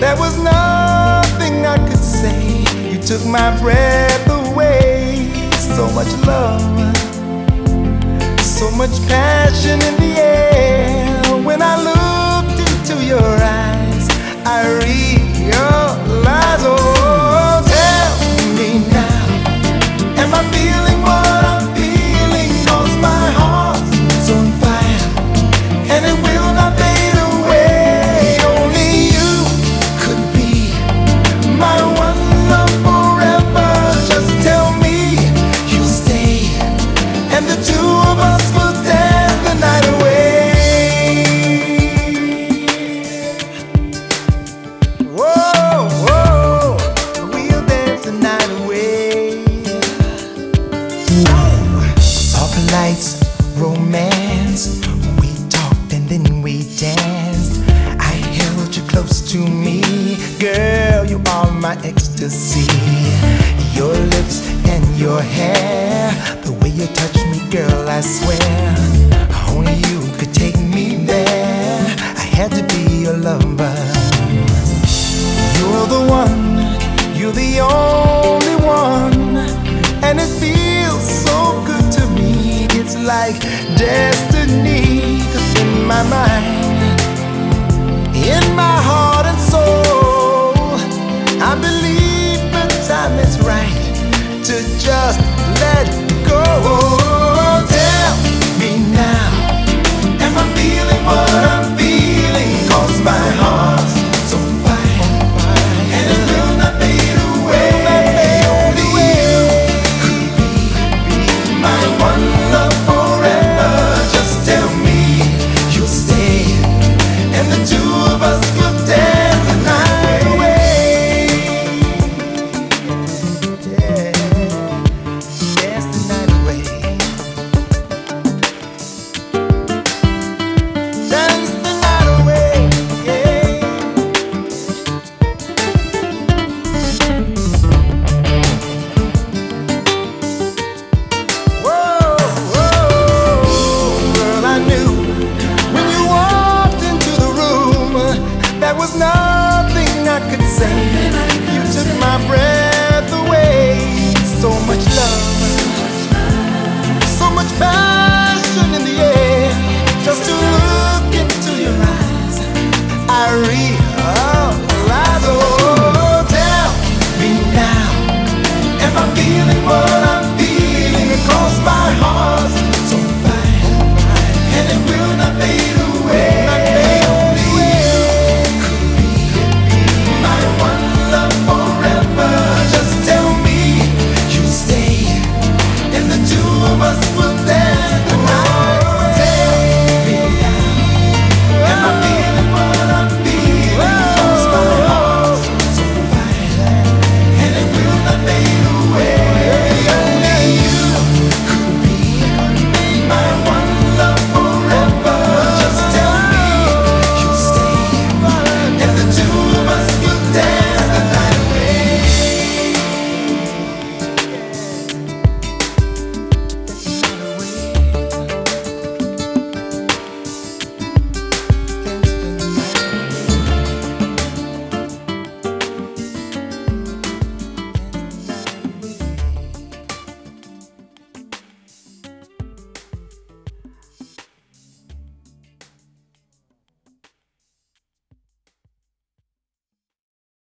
There was nothing I could say. You took my breath away. So much love, so much passion in the to me. Girl, you are my ecstasy. Your lips and your hair, the way you touch me, girl, I swear. Only you could take me there. I had to be your lover.